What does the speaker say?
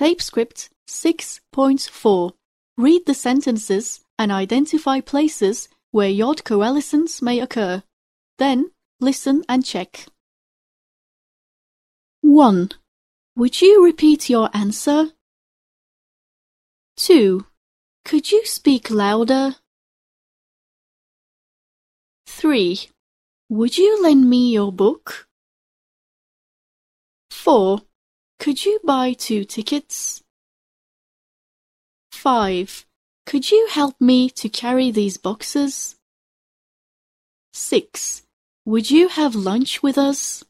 Tape script 6.4. Read the sentences and identify places where yod coalescence may occur. Then, listen and check. 1. Would you repeat your answer? 2. Could you speak louder? 3. Would you lend me your book? 4. Could you buy two tickets? 5. Could you help me to carry these boxes? 6. Would you have lunch with us?